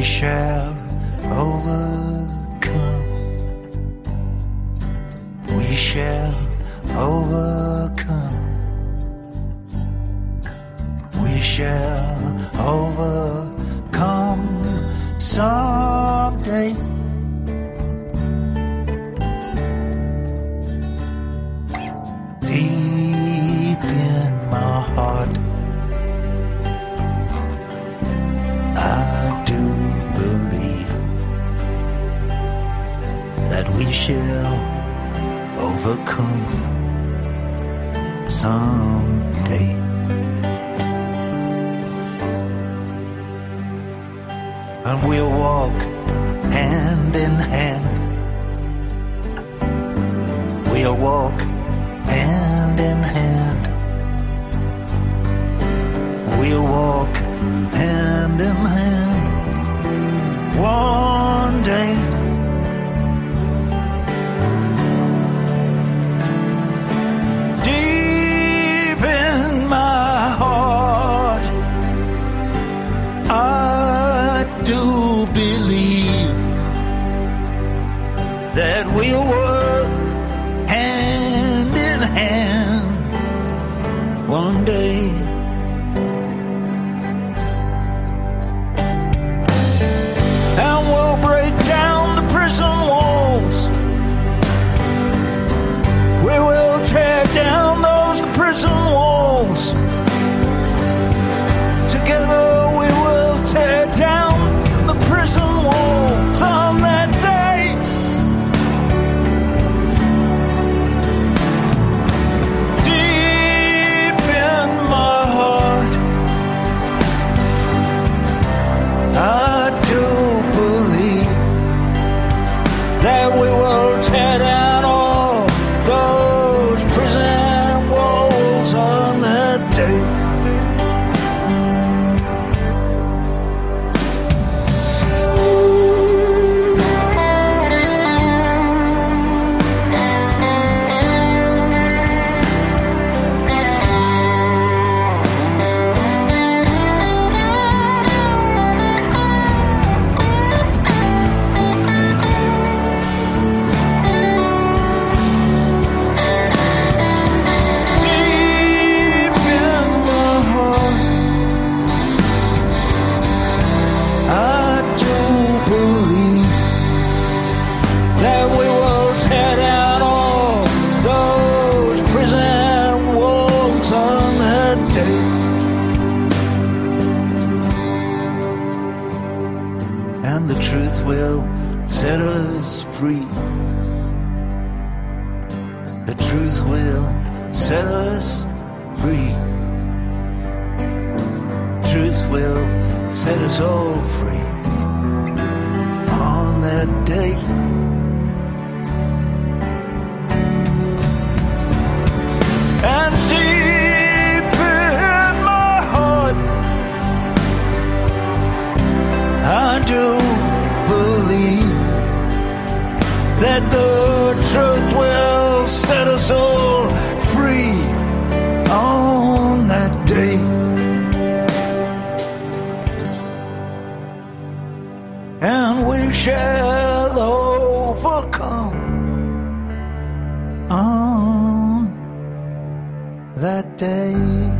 we shall overcome. We shall overcome. We shall overcome someday. Overcome someday. And we'll walk hand in hand. We'll walk hand in hand. We'll walk hand in hand. Do believe that we'll work hand in hand one day. That we will tear And the truth will set us free. The truth will set us free. Truth will set us all free on that day. Shall overcome on that day.